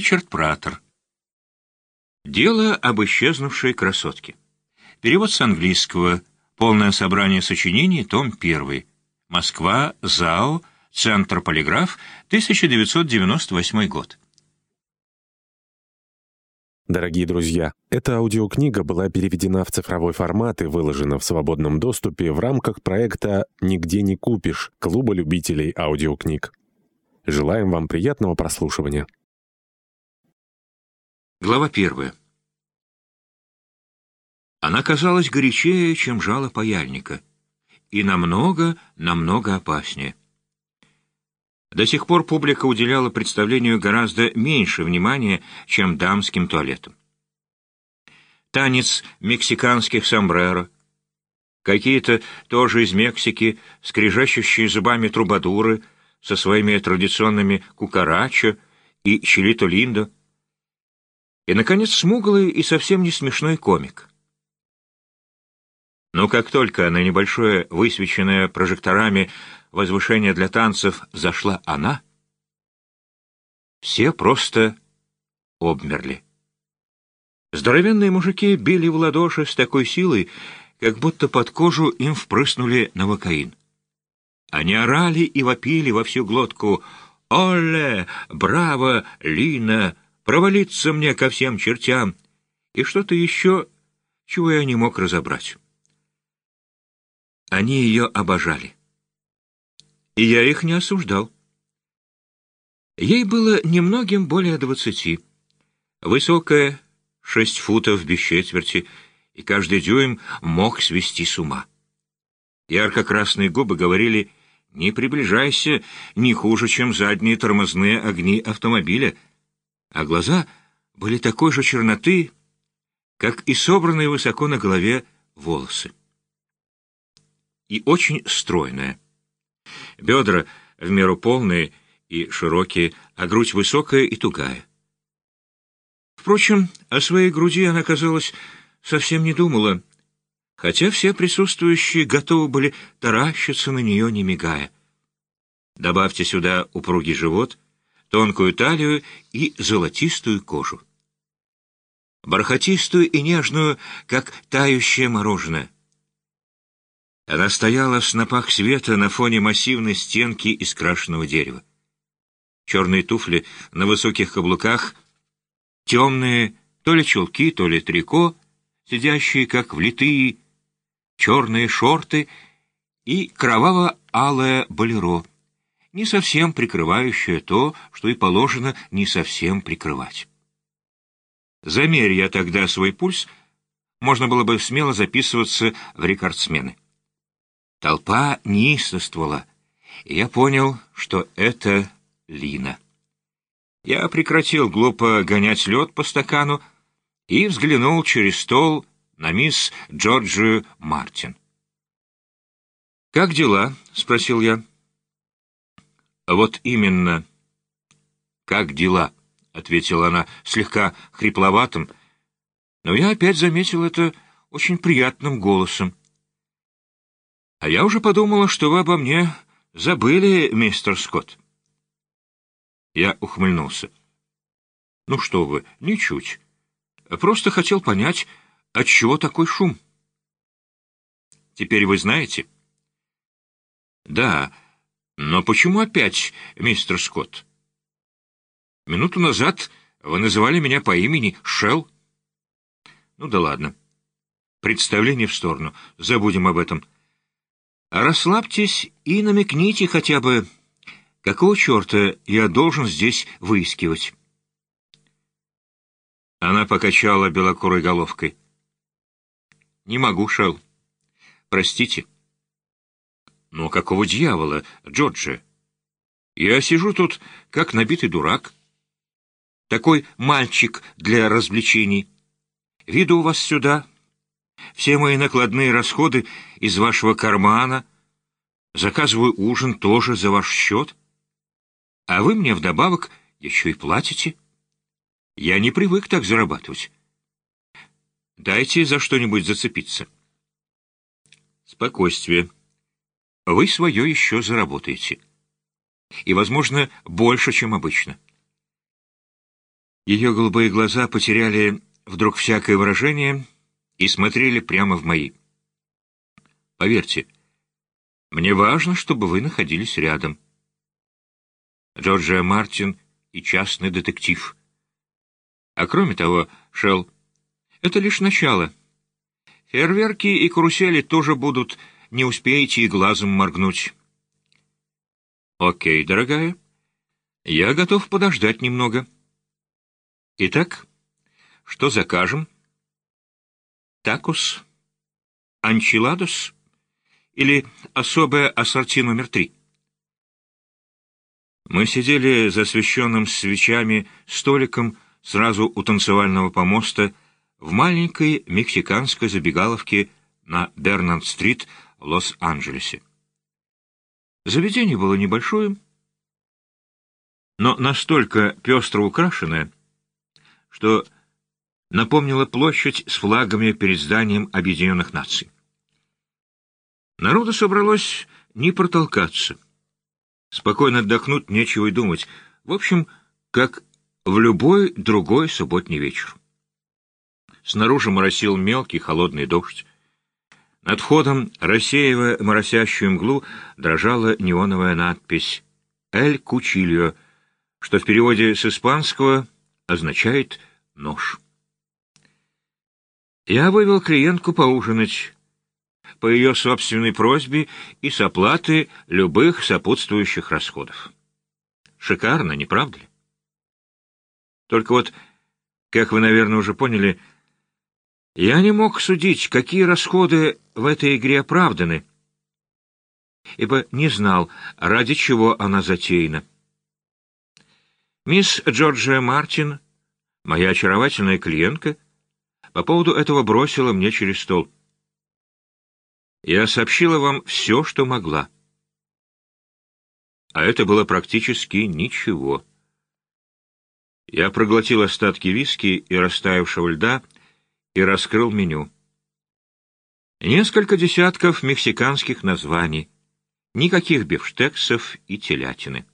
Ричард Пратер. Дело об исчезнувшей красотке. Перевод с английского. Полное собрание сочинений, том 1. Москва, ЗАО, Центр Полиграф, 1998 год. Дорогие друзья, эта аудиокнига была переведена в цифровой формат и выложена в свободном доступе в рамках проекта «Нигде не купишь» Клуба любителей аудиокниг. Желаем вам приятного прослушивания. Глава первая. Она казалась горячее, чем жало паяльника, и намного, намного опаснее. До сих пор публика уделяла представлению гораздо меньше внимания, чем дамским туалетам. Танец мексиканских сомбреро, какие-то тоже из Мексики, скрежещущие зубами трубадуры со своими традиционными кукарачо и чилито-линдо — и, наконец, смуглый и совсем не смешной комик. Но как только на небольшое, высвеченное прожекторами возвышение для танцев зашла она, все просто обмерли. Здоровенные мужики били в ладоши с такой силой, как будто под кожу им впрыснули новокаин. Они орали и вопили во всю глотку «Оле! Браво! Лина! Провалиться мне ко всем чертям, и что-то еще, чего я не мог разобрать. Они ее обожали. И я их не осуждал. Ей было немногим более двадцати. Высокая, шесть футов без четверти, и каждый дюйм мог свести с ума. Ярко-красные губы говорили «Не приближайся, не хуже, чем задние тормозные огни автомобиля», а глаза были такой же черноты, как и собранные высоко на голове волосы. И очень стройная. Бедра в меру полные и широкие, а грудь высокая и тугая. Впрочем, о своей груди она, казалось, совсем не думала, хотя все присутствующие готовы были таращиться на нее, не мигая. Добавьте сюда упругий живот — тонкую талию и золотистую кожу. Бархатистую и нежную, как тающее мороженое. Она стояла в снопах света на фоне массивной стенки из крашеного дерева. Черные туфли на высоких каблуках, темные то ли чулки, то ли трико, сидящие как влитые, черные шорты и кроваво-алое болеро — не совсем прикрывающее то, что и положено не совсем прикрывать. Замерь я тогда свой пульс, можно было бы смело записываться в рекордсмены. Толпа неистовствовала, и я понял, что это Лина. Я прекратил глупо гонять лед по стакану и взглянул через стол на мисс Джорджию Мартин. «Как дела?» — спросил я. «Вот именно. Как дела?» — ответила она слегка хрипловатым, но я опять заметил это очень приятным голосом. «А я уже подумала, что вы обо мне забыли, мистер Скотт». Я ухмыльнулся. «Ну что вы, ничуть. Просто хотел понять, отчего такой шум». «Теперь вы знаете?» «Да». Но почему опять, мистер Скотт? Минуту назад вы называли меня по имени Шелл. Ну да ладно. Представление в сторону. Забудем об этом. расслабьтесь и намекните хотя бы, какого черта я должен здесь выискивать. Она покачала белокурой головкой. «Не могу, Шелл. Простите». Но какого дьявола, Джорджи? Я сижу тут, как набитый дурак. Такой мальчик для развлечений. Виду у вас сюда. Все мои накладные расходы из вашего кармана. Заказываю ужин тоже за ваш счет. А вы мне вдобавок еще и платите. Я не привык так зарабатывать. Дайте за что-нибудь зацепиться. Спокойствие вы свое еще заработаете. И, возможно, больше, чем обычно. Ее голубые глаза потеряли вдруг всякое выражение и смотрели прямо в мои. Поверьте, мне важно, чтобы вы находились рядом. Джорджия Мартин и частный детектив. А кроме того, Шелл, это лишь начало. Фейерверки и карусели тоже будут, не успеете и глазом моргнуть. Окей, дорогая, я готов подождать немного. Итак, что закажем? Такус? Анчиладос? Или особое ассорти номер три? Мы сидели за освещенным свечами столиком сразу у танцевального помоста в маленькой мексиканской забегаловке на Бернард-стрит в Лос-Анджелесе. Заведение было небольшое, но настолько пестро украшенное, что напомнило площадь с флагами перед зданием Объединенных Наций. Народу собралось не протолкаться. Спокойно отдохнуть, нечего и думать. В общем, как в любой другой субботний вечер. Снаружи моросил мелкий холодный дождь. Над входом, рассеивая моросящую мглу, дрожала неоновая надпись «Эль Кучильо», что в переводе с испанского означает «нож». Я вывел клиентку поужинать по ее собственной просьбе и с оплаты любых сопутствующих расходов. Шикарно, не правда ли? Только вот, как вы, наверное, уже поняли, я не мог судить, какие расходы в этой игре оправданы, ибо не знал, ради чего она затеяна. Мисс Джорджия Мартин, моя очаровательная клиентка, по поводу этого бросила мне через стол. Я сообщила вам все, что могла. А это было практически ничего. Я проглотил остатки виски и растаявшего льда и раскрыл меню. Несколько десятков мексиканских названий, никаких бифштексов и телятины.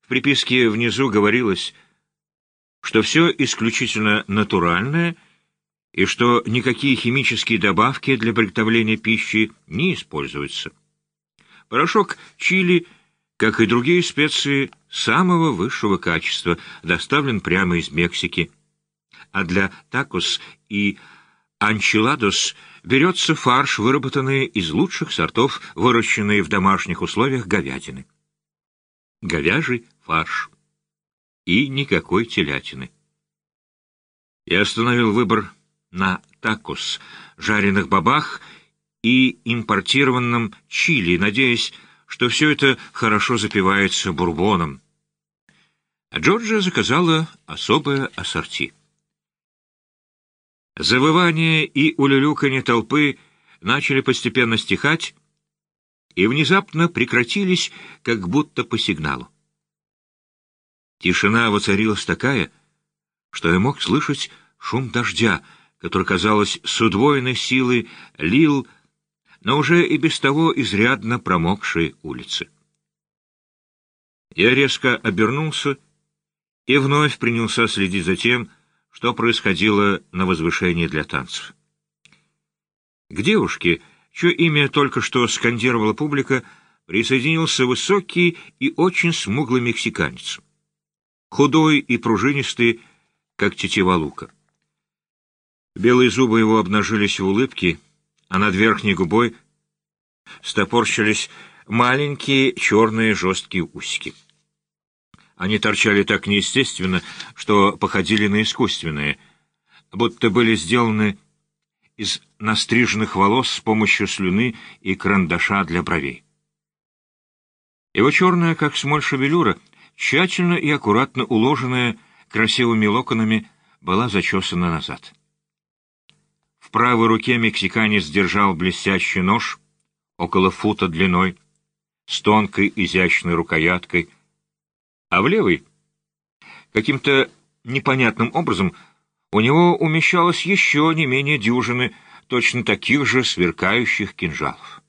В приписке внизу говорилось, что все исключительно натуральное и что никакие химические добавки для приготовления пищи не используются. Порошок чили – как и другие специи самого высшего качества, доставлен прямо из Мексики. А для такос и анчиладос берется фарш, выработанный из лучших сортов, выращенный в домашних условиях говядины. Говяжий фарш. И никакой телятины. Я остановил выбор на такос, жареных бабах и импортированном чили, надеясь, что все это хорошо запивается бурбоном. А Джорджия заказала особое ассорти. Завывание и улюлюканье толпы начали постепенно стихать и внезапно прекратились, как будто по сигналу. Тишина воцарилась такая, что я мог слышать шум дождя, который, казалось, с удвоенной силой лил но уже и без того изрядно промокшие улицы. Я резко обернулся и вновь принялся следить за тем, что происходило на возвышении для танцев. К девушке, чье имя только что скандировала публика, присоединился высокий и очень смуглый мексиканец. Худой и пружинистый, как тетива лука. Белые зубы его обнажились в улыбке, а над верхней губой стопорщились маленькие черные жесткие усики. Они торчали так неестественно, что походили на искусственные, будто были сделаны из настриженных волос с помощью слюны и карандаша для бровей. Его черная, как смоль шевелюра, тщательно и аккуратно уложенная красивыми локонами, была зачесана назад. В правой руке мексиканец держал блестящий нож, около фута длиной, с тонкой изящной рукояткой, а в левой, каким-то непонятным образом, у него умещалось еще не менее дюжины точно таких же сверкающих кинжалов.